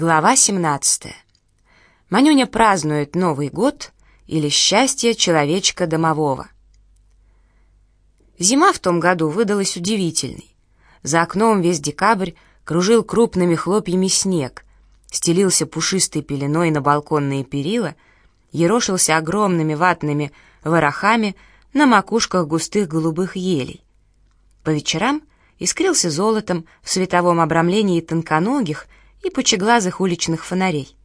Глава 17. Манюня празднует Новый год или счастье человечка домового. Зима в том году выдалась удивительной. За окном весь декабрь кружил крупными хлопьями снег, стелился пушистой пеленой на балконные перила, ерошился огромными ватными ворохами на макушках густых голубых елей. По вечерам искрился золотом в световом обрамлении тонконогих и пучеглазых уличных фонарей.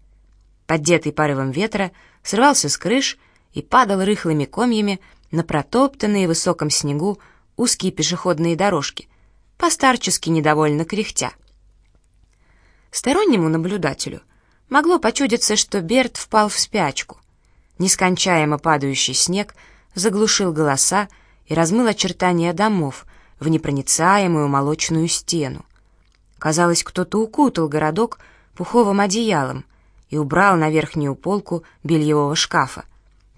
Поддетый порывом ветра срывался с крыш и падал рыхлыми комьями на протоптанные в высоком снегу узкие пешеходные дорожки, постарчески недовольно кряхтя. Стороннему наблюдателю могло почудиться, что Берт впал в спячку. Нескончаемо падающий снег заглушил голоса и размыл очертания домов в непроницаемую молочную стену. Казалось, кто-то укутал городок пуховым одеялом и убрал на верхнюю полку бельевого шкафа,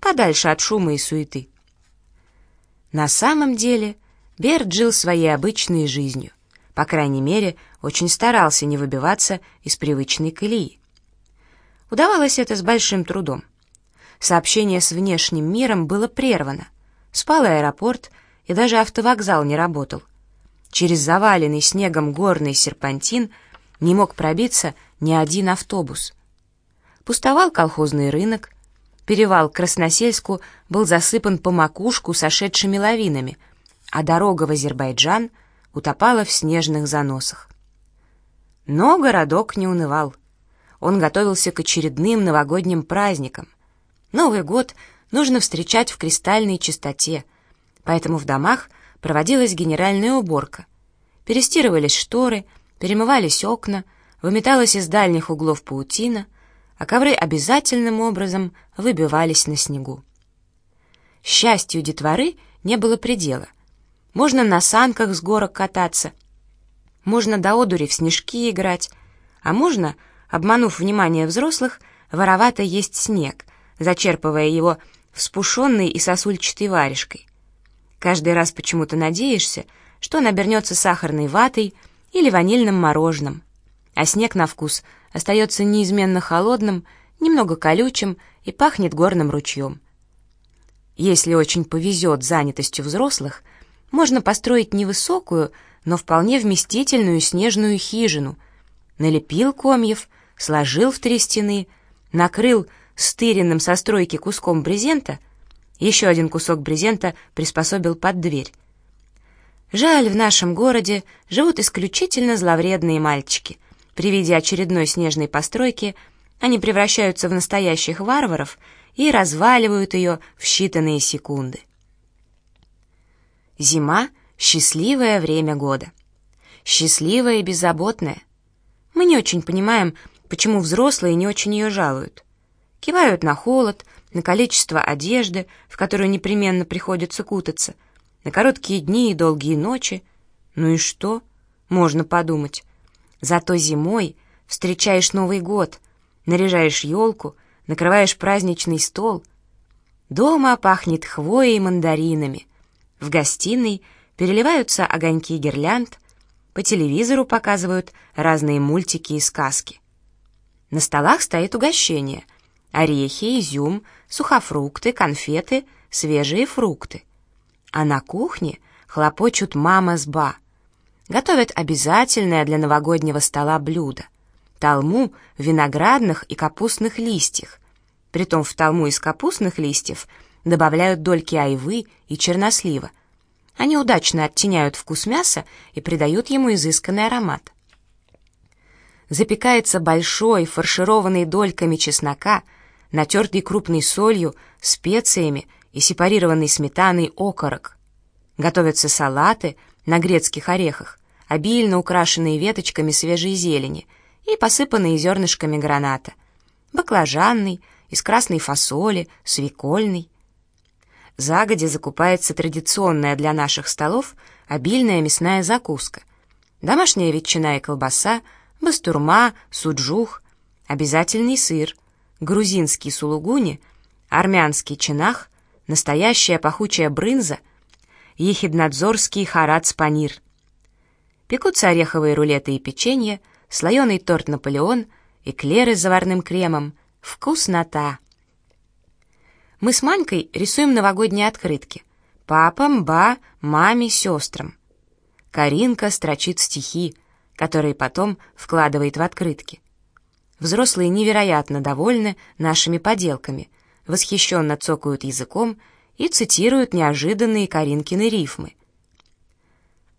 подальше от шума и суеты. На самом деле Берт жил своей обычной жизнью, по крайней мере, очень старался не выбиваться из привычной колеи. Удавалось это с большим трудом. Сообщение с внешним миром было прервано. Спал аэропорт, и даже автовокзал не работал — Через заваленный снегом горный серпантин не мог пробиться ни один автобус. Пустовал колхозный рынок, перевал к Красносельску был засыпан по макушку сошедшими лавинами, а дорога в Азербайджан утопала в снежных заносах. Но городок не унывал. Он готовился к очередным новогодним праздникам. Новый год нужно встречать в кристальной чистоте, поэтому в домах проводилась генеральная уборка. Перестирывались шторы, перемывались окна, выметалась из дальних углов паутина, а ковры обязательным образом выбивались на снегу. Счастью детворы не было предела. Можно на санках с горок кататься, можно до одури в снежки играть, а можно, обманув внимание взрослых, воровато есть снег, зачерпывая его вспушенной и сосульчатой варежкой. Каждый раз почему-то надеешься, что он обернется сахарной ватой или ванильным мороженым, а снег на вкус остается неизменно холодным, немного колючим и пахнет горным ручьем. Если очень повезет занятостью взрослых, можно построить невысокую, но вполне вместительную снежную хижину. Налепил комьев, сложил в три стены, накрыл стыренным со стройки куском брезента — еще один кусок брезента приспособил под дверь. Жаль, в нашем городе живут исключительно зловредные мальчики. При виде очередной снежной постройки они превращаются в настоящих варваров и разваливают ее в считанные секунды. Зима — счастливое время года. Счастливое и беззаботное. Мы не очень понимаем, почему взрослые не очень ее жалуют. Кивают на холод, на количество одежды, в которую непременно приходится кутаться, на короткие дни и долгие ночи. Ну и что? Можно подумать. Зато зимой встречаешь Новый год, наряжаешь елку, накрываешь праздничный стол. Дома пахнет хвоей и мандаринами. В гостиной переливаются огоньки гирлянд, по телевизору показывают разные мультики и сказки. На столах стоит угощение — орехи, изюм, сухофрукты, конфеты, свежие фрукты. А на кухне хлопочут мама с ба. Готовят обязательное для новогоднего стола блюдо — талму в виноградных и капустных листьях. Притом в талму из капустных листьев добавляют дольки айвы и чернослива. Они удачно оттеняют вкус мяса и придают ему изысканный аромат. Запекается большой, фаршированный дольками чеснока — натертый крупной солью, специями и сепарированной сметаной окорок. Готовятся салаты на грецких орехах, обильно украшенные веточками свежей зелени и посыпанные зернышками граната, баклажанный, из красной фасоли, свекольный. Загодя закупается традиционная для наших столов обильная мясная закуска, домашняя ветчина и колбаса, бастурма, суджух, обязательный сыр — грузинский сулугуни, армянский чинах, настоящая пахучая брынза, ехиднадзорский харац-панир. Пекутся ореховые рулеты и печенье, слоеный торт «Наполеон» эклеры с заварным кремом. Вкуснота! Мы с Манькой рисуем новогодние открытки. Папам, ба, маме, сестрам. Каринка строчит стихи, которые потом вкладывает в открытки. Взрослые невероятно довольны нашими поделками, восхищенно цокают языком и цитируют неожиданные Каринкины рифмы.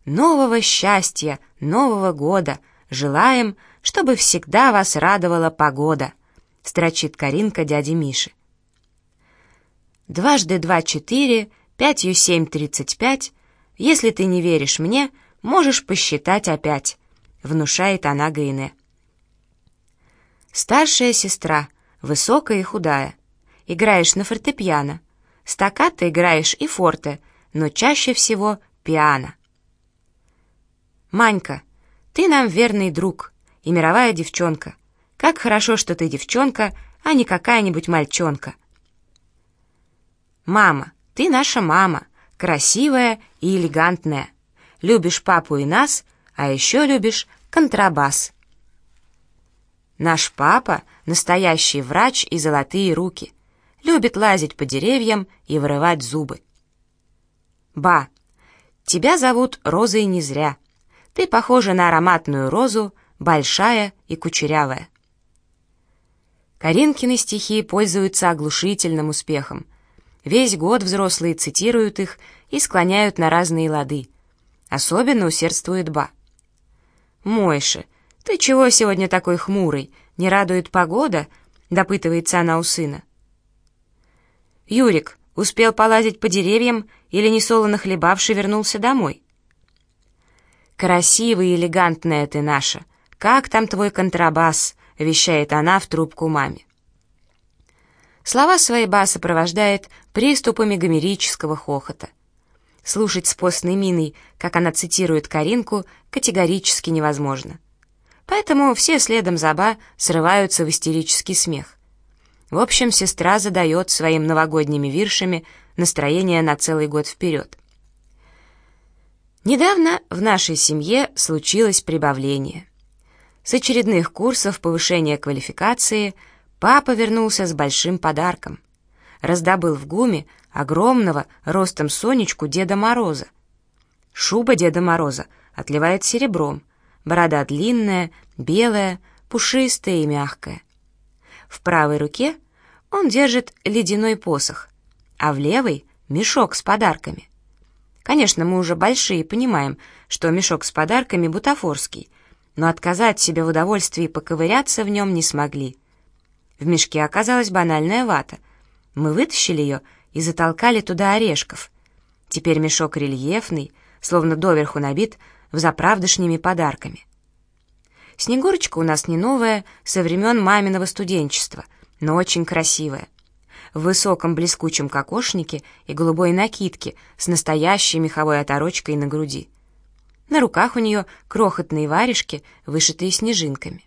«Нового счастья, Нового года! Желаем, чтобы всегда вас радовала погода!» строчит Каринка дяде Миши. «Дважды два — четыре, пятью семь — тридцать пять. Если ты не веришь мне, можешь посчитать опять», — внушает она Гайне. Старшая сестра, высокая и худая. Играешь на фортепиано. Стаккато играешь и форте, но чаще всего пиано. Манька, ты нам верный друг и мировая девчонка. Как хорошо, что ты девчонка, а не какая-нибудь мальчонка. Мама, ты наша мама, красивая и элегантная. Любишь папу и нас, а еще любишь контрабас. Наш папа — настоящий врач и золотые руки. Любит лазить по деревьям и вырывать зубы. Ба, тебя зовут Розой не зря. Ты похожа на ароматную розу, большая и кучерявая. Каринкины стихи пользуются оглушительным успехом. Весь год взрослые цитируют их и склоняют на разные лады. Особенно усердствует Ба. «Мойша, «Ты чего сегодня такой хмурый? Не радует погода?» — допытывается она у сына. «Юрик, успел полазить по деревьям или несолоно хлебавший вернулся домой?» «Красивая и элегантная ты наша! Как там твой контрабас?» — вещает она в трубку маме. Слова своей ба сопровождает приступами гомерического хохота. Слушать с постной миной, как она цитирует Каринку, категорически невозможно поэтому все следом за Ба срываются в истерический смех. В общем, сестра задает своим новогодними виршами настроение на целый год вперед. Недавно в нашей семье случилось прибавление. С очередных курсов повышения квалификации папа вернулся с большим подарком. Раздобыл в ГУМе огромного ростом Сонечку Деда Мороза. Шуба Деда Мороза отливает серебром — Борода длинная, белая, пушистая и мягкая. В правой руке он держит ледяной посох, а в левой — мешок с подарками. Конечно, мы уже большие понимаем, что мешок с подарками бутафорский, но отказать себе в удовольствии поковыряться в нем не смогли. В мешке оказалась банальная вата. Мы вытащили ее и затолкали туда орешков. Теперь мешок рельефный, словно доверху набит взаправдышними подарками. Снегурочка у нас не новая, со времен маминого студенчества, но очень красивая. В высоком блескучем кокошнике и голубой накидке с настоящей меховой оторочкой на груди. На руках у нее крохотные варежки, вышитые снежинками.